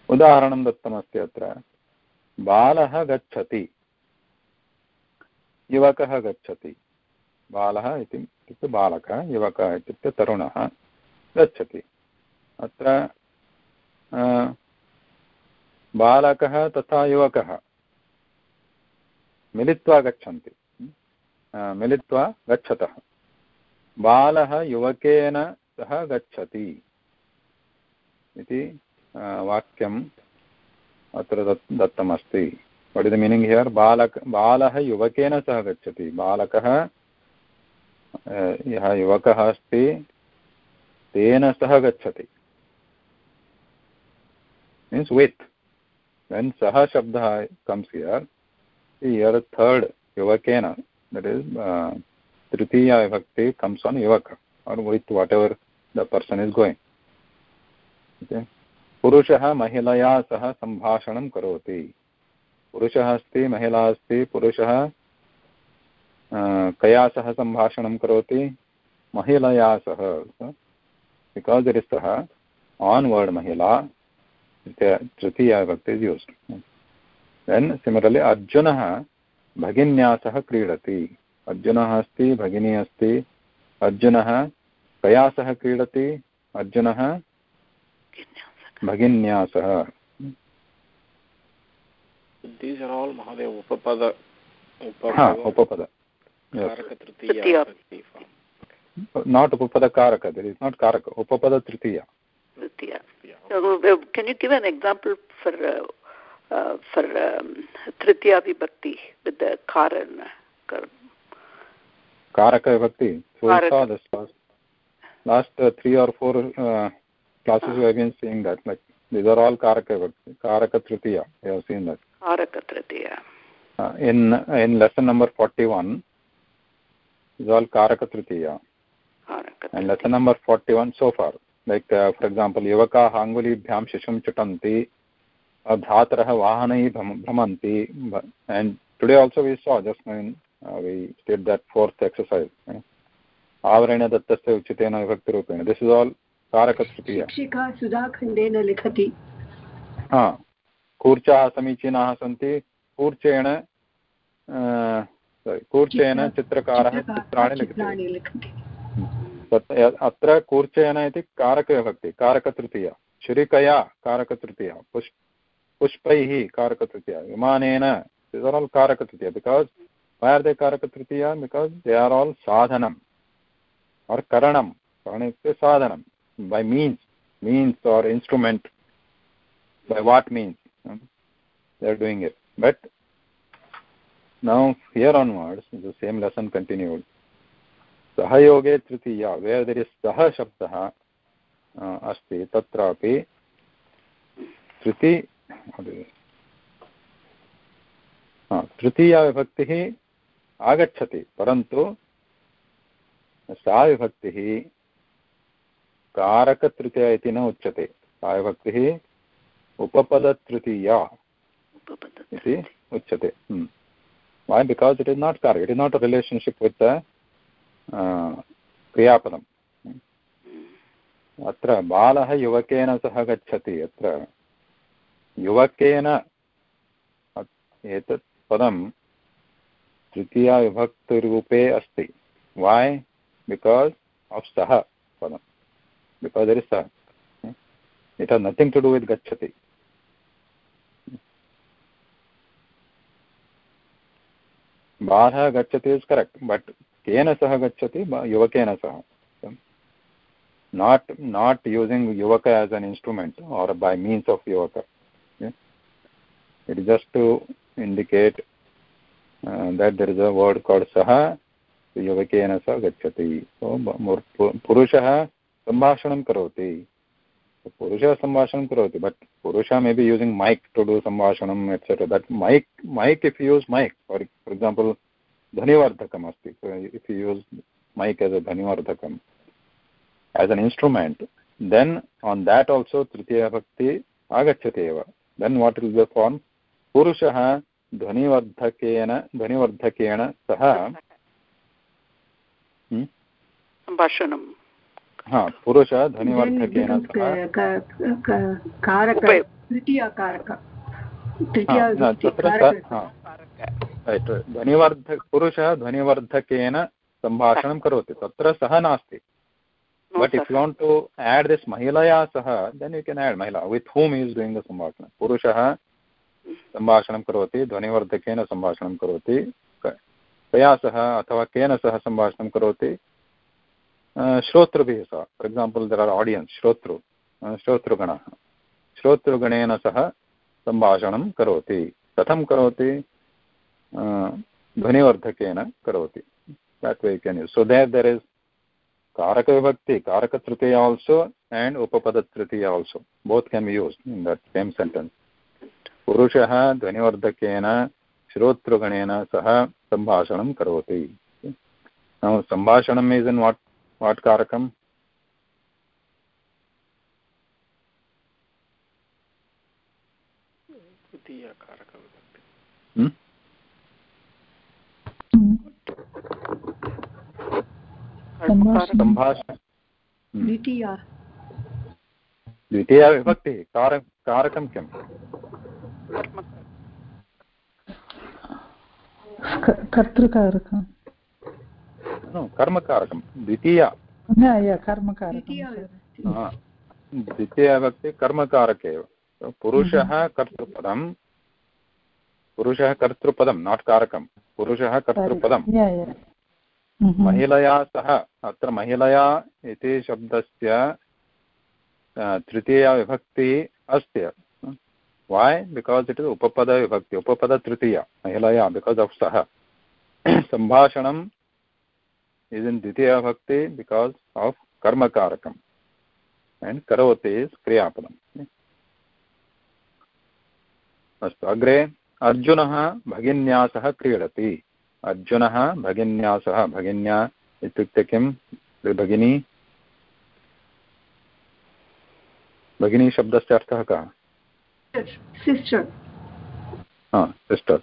उदाहरणं दत्तमस्ति अत्र। बालः गच्छति। युवकः गच्छति। बालः इत्युक्ते बालकः, युवकः इत्युक्ते तरुणः गच्छति। अत्र बालकः तथा युवकः मिलित्वा गच्छन्ति। मिलित्वा गच्छतः। बालः युवकेन सह गच्छति इति वाक्यम् अत्र दत् दत्तमस्ति। What is the meaning here बालक बालः युवकेन सह गच्छति बालकः यः युवकः अस्ति तेन सह गच्छति मीन्स् वित् वेन् सः शब्दः कम्स् हियर् हियर् थर्ड् युवकेन दट् इस् तृतीया विभक्ति कम्स् आन् युवक or with whatever the person is going पुरुषः महिलया सह सम्भाषणं करोति पुरुषः अस्ति महिला अस्ति पुरुषः कया सह सम्भाषणं करोति? महिलया सह बिकास् इट् इस् सः आन् वर्ड् महिला तृतीया भक्ति इस् यूस्ड् देन् सिमिलर्लि अर्जुनः भगिन्या सह क्रीडति। अर्जुनः अस्ति भगिनी अस्ति। अर्जुनः कया सह क्रीडति? अर्जुनः भगिन्या सह। These are all Mahadev Upapada. Upapada. Upapada. Yes. Not Upapada Karaka. There is not Karaka. Upapada Tritiya. Tritiya. So, can you give an example for uh, uh, for um, Tritiya Vibhakti with the Karan? Karaka Vibhakti. So we saw this last, last uh, three or four uh, classes Uh -huh. we have been seeing that. Like these are all karaka vibhakti karaka tritiya you have seen that युवकाः अङ्गुलीभ्यां शिशुं चुटन्ति धातरः वाहनैः भ्रमन्ति today also we so just that fourth exercise आवरणदत्तस्य उचितेन विभक्तिरूपेण this is all कारकतृतीया. शिक्षिका सुधाखण्डेन लिखति। कूर्चा समीचीन सी कूर्चेण कूर्चेण चित्रकार चित्राणि लिखते। हम्म। अत्र कूर्चेण इति कारकविभक्ति कारकतृतीया। छुरिकया कारकतृतीया। पुष्पैः कारकतृतीया। विमानेन। आल् कारकतृतीया। बिकास् वै कारकतृतीया? बिकास् दे आर् आल् साधनं आर् करणं करणम् इत्युक्ते साधनं by means means or instrument by what means they are doing it. But now, here onwards, the same lesson continued. सहयोगे तृतीया वेर् देर् इस् सः शब्दः अस्ति तत्रापि तृती तृतीया आगच्छति परन्तु सा विभक्तिः कारकतृतीया इति न उच्यते सा विभक्तिः उपपदतृतीया इति उच्यते because it is not karaka it is not a relationship with the क्रियापदम् अत्र बालः युवकेन सह गच्छति अत्र युवकेन एतत् पदं तृतीयाविभक्तिरूपे अस्ति वाय् बिकास् आफ् सः पदं बिकास् दर् इस् सः it has nothing to do with गच्छति बालः गच्छति इस् करेक्ट्, बट् केन सह गच्छति? युवकेन सह। नाट् नाट् यूसिङ्ग् युवक as an instrument or by means of युवक. It just to indicate that there is a word called सः युवकेन सह गच्छति. पुरुषः सम्भाषणं करोति. सह गच्छति पुरुषः सम्भाषणं करोति पुरुषः सम्भाषणं करोति बट् पुरुषः may be using mic to do सम्भाषणम् etcetera that mic mic if use mic for for example ध्वनिवर्धकम् अस्ति if you use mic as a ध्वनिवर्धकम् as an instrument then on that also तृतीयभक्ति आगच्छति एव. Then what is the form पुरुषः ध्वनिवर्धकेन ध्वनिवर्धकेन सह सम्भाषणं हा पुरुषः ध्वनिवर्धकेन ध्वनिवर्ध पुरुषः ध्वनिवर्धकेन सम्भाषणं करोति। तत्र सः नास्ति। But if you want to add this महिलया सह देन् यु केन् एड् महिला। With whom is doing the सम्भाषणं पुरुषः सम्भाषणं करोति ध्वनिवर्धकेन सम्भाषणं करोति। कया सह अथवा केन सह सम्भाषणं करोति? श्रोतृभिः सह for example there are audience श्रोतृ श्रोतृगणः श्रोतृगणेन सह सम्भाषणं करोति कथं करोति ध्वनिवर्धकेन करोति that way can so there there is कारकविभक्ति कारकतृतीय also and उपपदतृतीय also both can be use in that same sentence पुरुषः ध्वनिवर्धकेन श्रोतृगणेन सह सम्भाषणं करोति सम्भाषणम् इस् इन् वाट् वाट् कारकम् द्वितीया। द्वितीया विभक्तिः कार कारकं किम्? कर्मकारकं द्वितीया। द्वितीया विभक्ति कर्मकारक। एव। पुरुषः कर्तृपदं पुरुषः कर्तृपदं नाट् कारकं। पुरुषः कर्तृपदं। महिलया सह अत्र महिलया इति शब्दस्य तृतीया विभक्तिः अस्ति। Why? Because it is upapada vibhakti upapada tritiya mahilaya because of saha sambhashanam is in ditiya vibhakti because of karma karakam and karoti is kriya अस्तु अग्रे अर्जुनः भगिन्या सह क्रीडति अर्जुनः भगिन्या सह भगिन्या इत्युक्ते किं भगिनी भगिनी शब्दस्य अर्थः कः सिस्टर्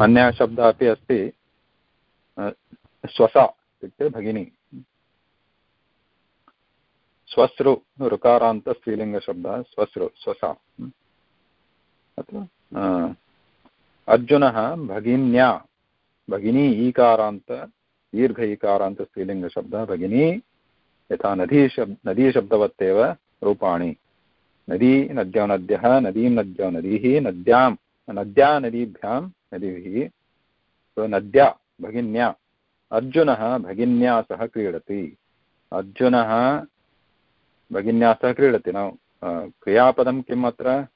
अन्यः शब्दः अपि अस्ति स्वसा इत्युक्ते भगिनी। स्वश्रु ऋकारान्तस्त्रीलिङ्गशब्दः स्वश्रु स्वसा अत्र अर्जुनः भगिन्या, भगिनी ईकारान्त दीर्घ ईकारान्तस्त्रीलिङ्गशब्दः भगिनी, यथा नदी शब्, नदीशब्दवत्येव रूपाणि। नदी नद्यो नद्यः नदीं नद्यो नदीः, नद्यां नद्या नदीभ्यां नदीभिः। नद्या, भगिन्या। अर्जुनः भगिन्या सह क्रीडति। अर्जुनः भगिन्या सह क्रीडति न क्रियापदं किम् अत्र?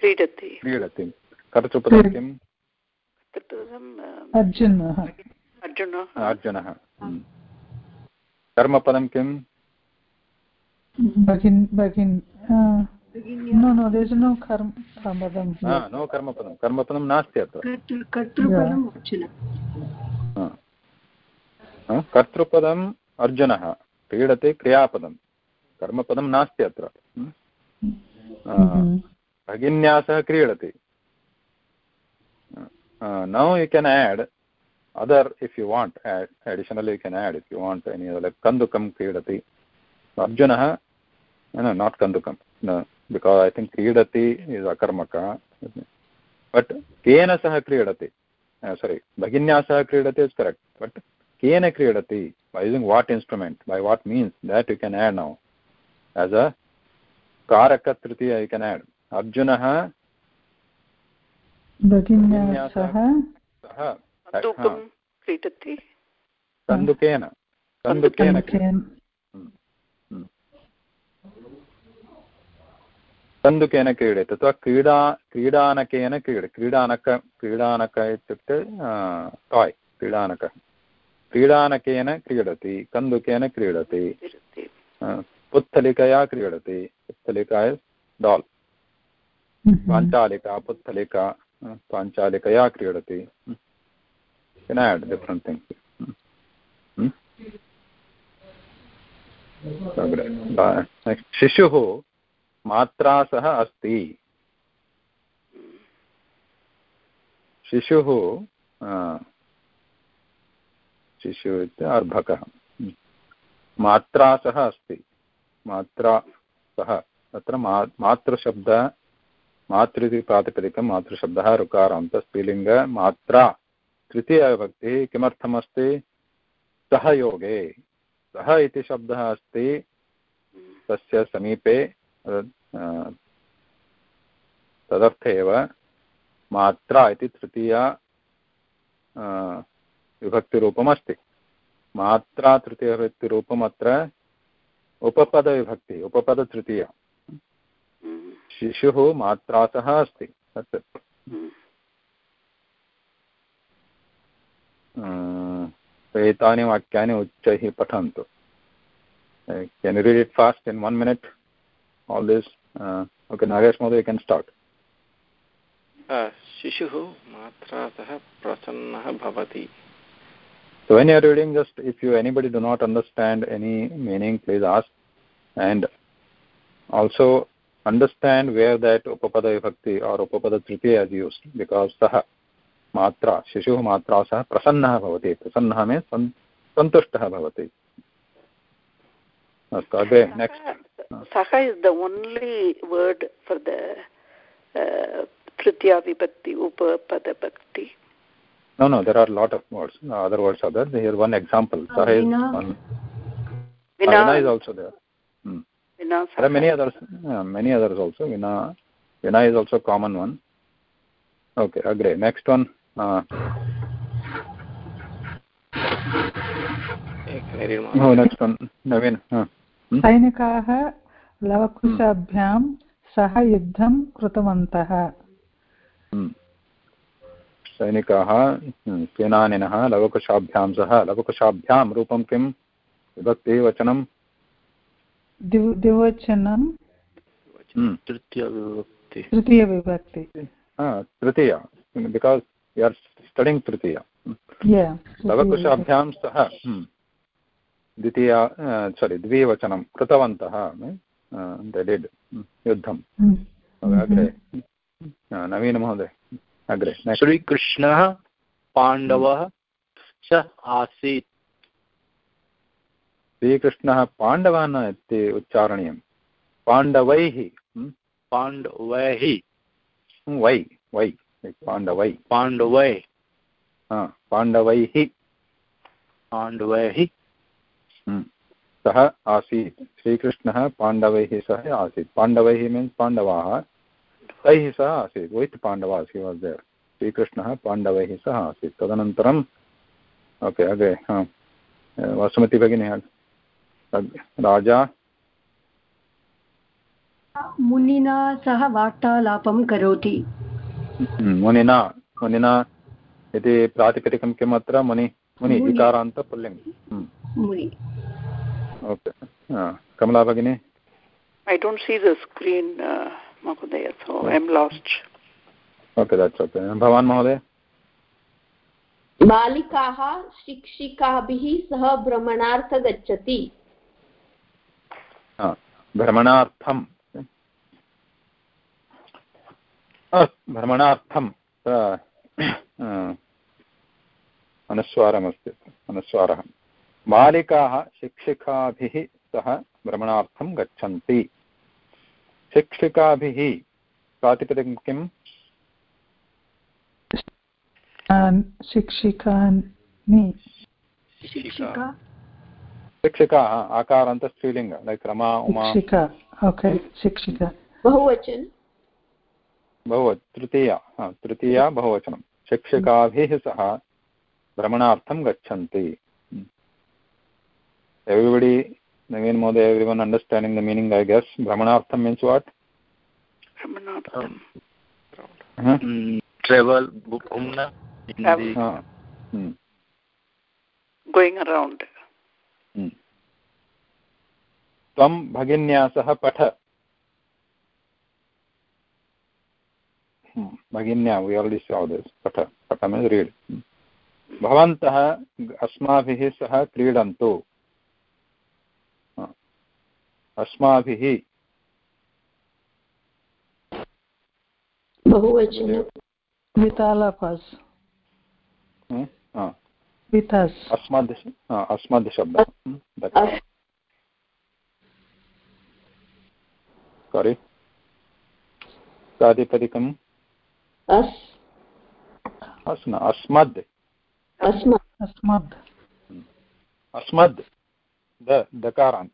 क्रीडति। क्रीडति। कर्तृपदं किम्? अर्जुनः। अर्जुनः। हम्म। कर्मपदं किम्? भगिन् भगिन् no no there is no karma padam ah no karma padam karma padam nasti atra kartrupadam कर्तृपदं वचनं कर्तृपदम् अर्जुनः क्रीडते क्रियापदं कर्मपदं नास्ति अत्र भगिन्या सह क्रीडति now you can add other if you want add, additionally you can add if you want any other like kandukam kridati because I think क्रीडति is अकर्मक बट् केन सह क्रीडति सोरि भगिन्या सह क्रीडति इस् करेक्ट् बट् केन क्रीडति by using what instrument by what means that you can add now as a कारकतृतीय I can add अर्जुनः कन्दुकेन कन्दुकेन क्रीडति अथवा क्रीडा क्रीडानकेन क्रीड क्रीडानक क्रीडानक इत्युक्ते टाय् क्रीडानकः। क्रीडानकेन क्रीडति कन्दुकेन क्रीडति पुत्तलिकया क्रीडति पुत्तलिका डाल् पाञ्चालिका पुत्तलिका पाञ्चालिकया क्रीडति। can add different things? hmm? शिशुः मात्रा सह अस्ति। शिशुः शिशुः इत्युक्ते अर्भकः। मात्रा सह अस्ति। मात्रा सह, तत्र मा, मातृशब्द मातृ इति प्रातिपदिकं मातृशब्दः, ऋकारान्त, स्त्रीलिङ्ग, मात्रा तृतीयविभक्तिः किमर्थमस्ति? सहयोगे। सः इति शब्दः अस्ति। तस्य समीपे तदर्थ एव मात्रा इति तृतीया विभक्तिरूपमस्ति। मात्रा तृतीयविभक्तिरूपम् अत्र उपपदविभक्तिः, उपपदतृतीया। शिशुः मात्रा सह अस्ति तत् एतानि वाक्यानि उच्चैः पठन्तु। Can read it fast in one minute all this okay Nagesh महोदय केन् स्टार्ट् शिशुः मात्रातः प्रसन्नः भवति So when you are reading, just if you anybody do not understand any meaning, please ask, and also understand where that upapada vibhakti or upapada tritiya is used, because saha मात्रा शिशुः मात्रा सह प्रसन्नः भवति प्रसन्नः मे सन् सन्तुष्टः भवति अस्तु अग्रे next saha is the only word for the uh, vibhakti upapada bhakti. No no there are a lot of words. Other words are there. Here one example. Uh, saha is one. Vina. Vina is also there. Hmm. vina saha. there are many others. Uh, many others also. Vina vina is also common one. Okay agree. Next one uh, no oh, next one. Naveen uh. सैनिकाः लवकुशाभ्यां सह युद्धं कृतवन्तः। सैनिकाः सेनानिनः लवकुशाभ्यां सह लवकुशाभ्यां रूपं किं? विभक्तिः वचनं। द्विवचनं तृतीयविभक्ति तृतीयविभक्ति तृतीय बिकास् यु आर् स्टडिङ्ग् तृतीय। लवकुशाभ्यां सह द्वितीय सोरि द्विवचनं कृतवन्तः डिड् युद्धम्। अग्रे नवीनमहोदय अग्रे श्रीकृष्णः पाण्डवः च आसीत्। श्रीकृष्णः पाण्डवः न इति उच्चारणीयं। पाण्डवैः पाण्डवैः। वै वै पाण्डवै। पाण्डवै। पाण्डवैः। पाण्डवैः। सः आसीत्। श्रीकृष्णः पाण्डवैः सह आसीत्। पाण्डवैः मीन्स् पाण्डवाः। तैः सह आसीत्। वित् पाण्डवा हि वास् देर् श्रीकृष्णः पाण्डवैः सह आसीत्। तदनन्तरम् ओके अग्रे हा। वसुमती भगिनी राजा। मुनिना सह वार्तालापं करोति। मुनिना मुनिना इति प्रातिपदिकं किम् अत्र मुनि मुनि। इकारान्त पुल्लिङ्ग् मुनि। ओके कमला भगिनी? I don't see the screen, uh, Mahodaya, so I'm lost. Okay, that's okay. भवान् महोदय बालिकाः शिक्षिकाभिः सह भ्रमणार्थ गच्छति भ्रमणार्थं भ्रमणार्थं अनुस्वारमस्ति. अनुस्वारः. बालिकाः शिक्षिकाभिः सह भ्रमणार्थं गच्छन्ति। शिक्षिकाभिः प्रातिपदिकं किम्? शिक्षिकानि शिक्षिकाः। आकारान्त स्त्रीलिङ्ग लैक् रमा उमा। ओके शिक्षिका। बहुवचन। बहु तृतीया तृतीया बहुवचनं। शिक्षिकाभिः सह भ्रमणार्थं गच्छन्ति। एव्रिबडि नवीन महोदय everyone understanding the meaning I guess भ्रमणार्थं means what travel going around त्वं भगिन्या सह पठ भगिन्या वि आल्रेडि सॉ दिस् पठ पठ मीन्स् रीड् भवन्तः अस्माभिः सह क्रीडन्तु अस्माभिः बहुवचन। वितालपस् वितस् अस्मद् अस्मद् शब्दः सारि प्रातिपदिकम् अस् अस् न अस्मद्। अस्मद्। अस्मद्। द दकारान्त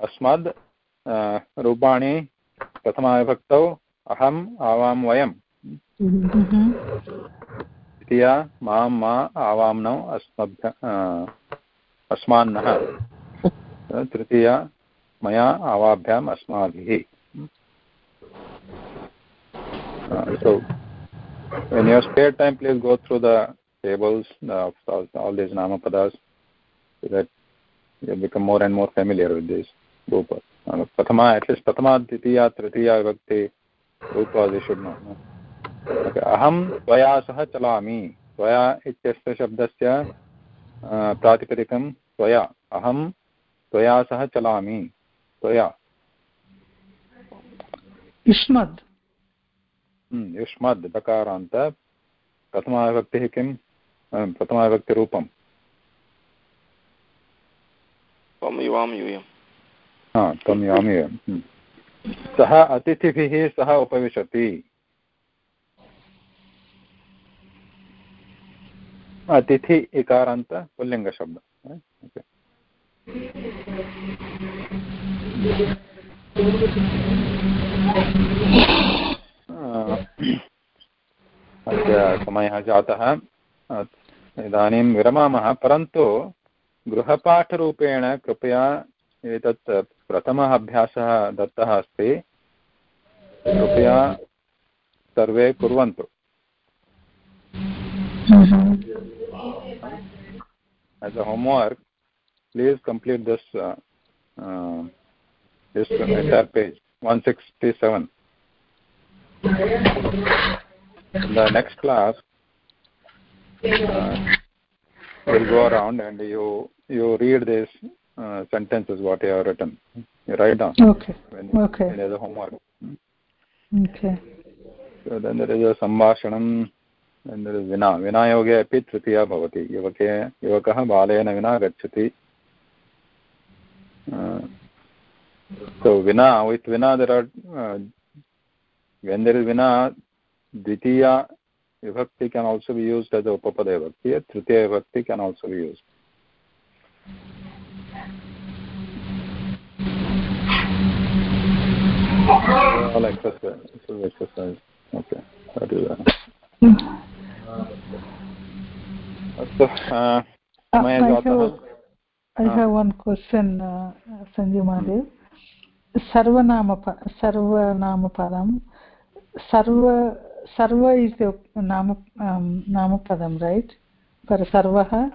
अस्मद् रूपाणि प्रथमाविभक्तौ अहम्, आवां वयं द्वितीया, माँ, मा, आवाम्नौ, अस्मभ्य अस्मान्नः। तृतीया, मया, आवाभ्याम्, अस्माभिः। So go through the tables all Prathama at least प्रथमा द्वितीया तृतीया विभक्ति नो अहं त्वया सह चलामि। त्वया इत्यस्य शब्दस्य प्रातिपदिकं त्वया। अहं त्वया सह चलामि। त्वया। युष्मद्। युष्मद् दकारान्त। प्रथमाविभक्तिः किं प्रथमाविभक्तिरूपं त्वं युवां यूयम्। त्वं यामि सः अतिथिभिः सह उपविशति। अतिथि इकारान्त पुल्लिङ्गशब्द। अद्य समयः जातः। इदानीं विरमामः, परन्तु गृहपाठरूपेण कृपया एतत् प्रथमः अभ्यासः दत्तः अस्ति। कृपया सर्वे कुर्वन्तु। As a homework please complete this this enter page one sixty seven the next class will go around and you you read this uh, sentences what you have written. You write down okay. when, okay. when there's a homework. Okay. So then there is a sambhashanam and there is vina. Vinayoge api tritiya bhavati. Yuvake yuvakah balena vina gacchati. Uh, so vina with vina there are uh, when there is vina dvitiya vibhakti can also be used as a upapada vibhakti. Tritiya vibhakti can also be used all exercise exercise okay that is uh, अस्तु I have one question, uh, Sanjay Mahadev. Sarvanama, Sarvanamapadam. Sarva, Sarva is the Nama, um, Namapadam, right? For Sarvaha?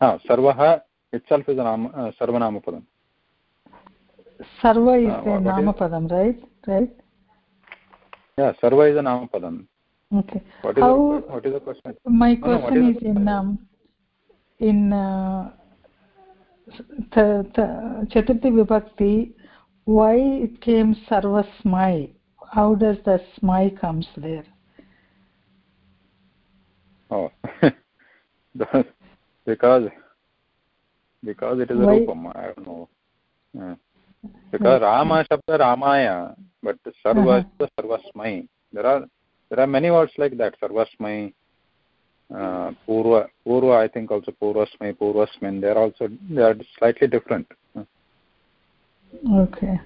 Ah, Sarvaha itself is a Nama, uh, Sarvanamapadam. Sarva is uh, the Namapadam, right? Right? Yeah, Sarva is a Namapadam. Okay. What is, How, the, what is the question? My question no, no, is, is in um, in uh, chaturthi vibhakti why it came sarvasmai how does the smai comes there oh because because it is why? a rupam i don't know yeah. Because rama shabda ramaya but sarva uh -huh. sarvasmai. There are there are many words like that sarvasmai uh, purva purva i think also purvasmai purvasmin they are also they are slightly different. Okay.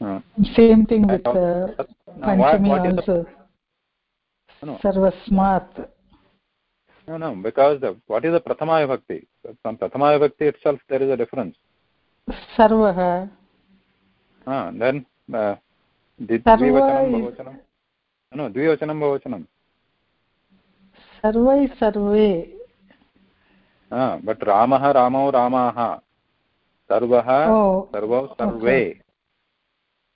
Uh, same thing with uh, panchami what, what also. No. sarvasmat. No no because the, what is the prathama vibhakti? From prathama vibhakti itself there is a difference then uh, द्विवचनं बहुवचनं। no द्विवचनं बहुवचनं। सर्वै सर्वे। But रामः रामौ रामाः। सर्वः सर्वौ सर्वे।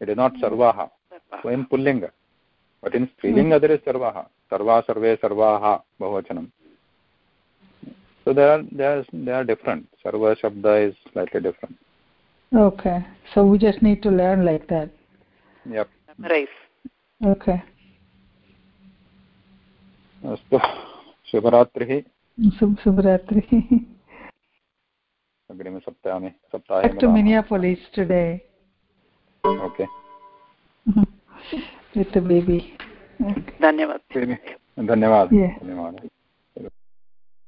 इट् इस् नाट् सर्वाः। इन् पुल्लिङ्ग बट् इन् स्त्रीलिङ्ग दर् इस् सर्वाः। सर्वा सर्वे सर्वाः बहुवचनं। So they are they are they are different sarva shabda is slightly different okay so we just need to learn like that yep right okay अस्तु शुभरात्रिः शुभरात्रिः अग्रिमसप्ताहे सप्ताहे to Minneapolis today okay with the baby धन्यवाद धन्यवाद